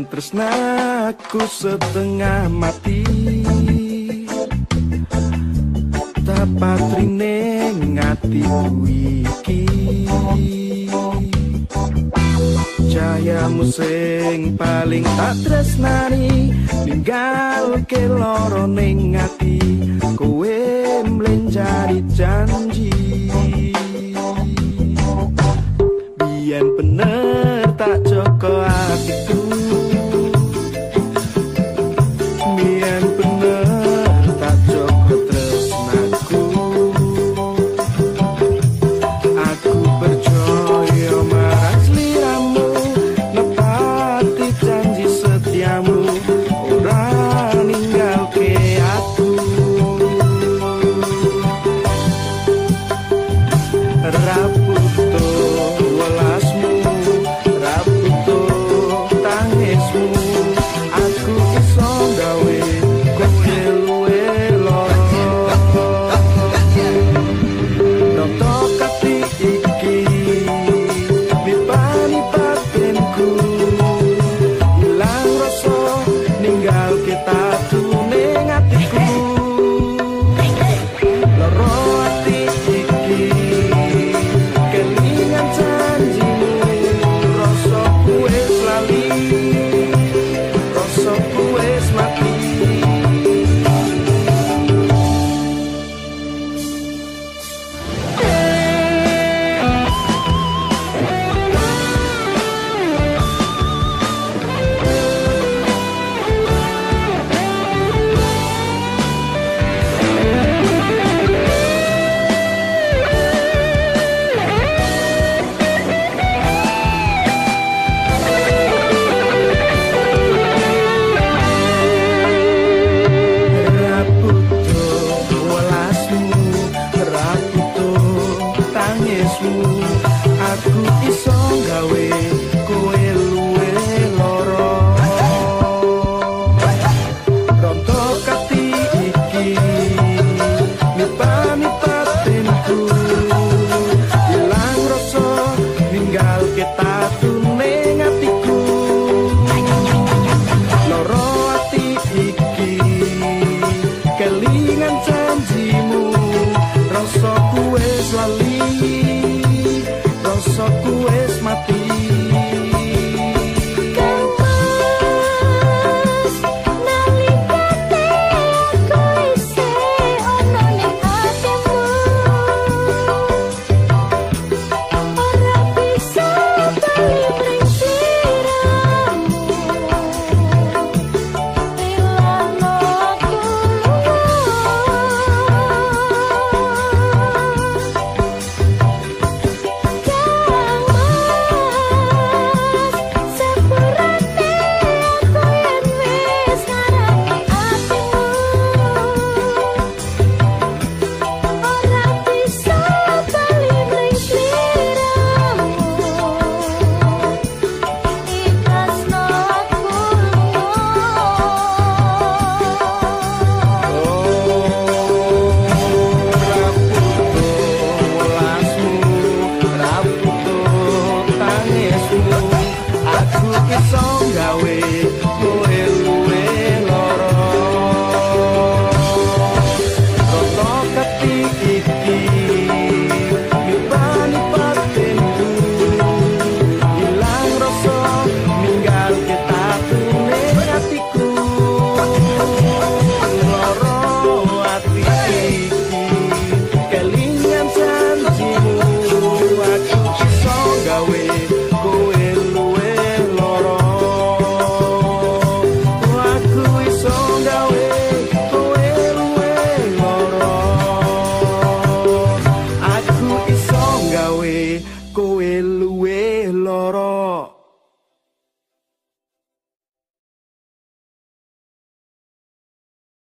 yen tresnaku setengah mati. Tapatrine ngati iki. Cahayamu sing paling tak tresnani ninggal ke loro ning ngati. Kowe mlenjari janji. Biyen bener tak joko atiku kita tuh song away. Go going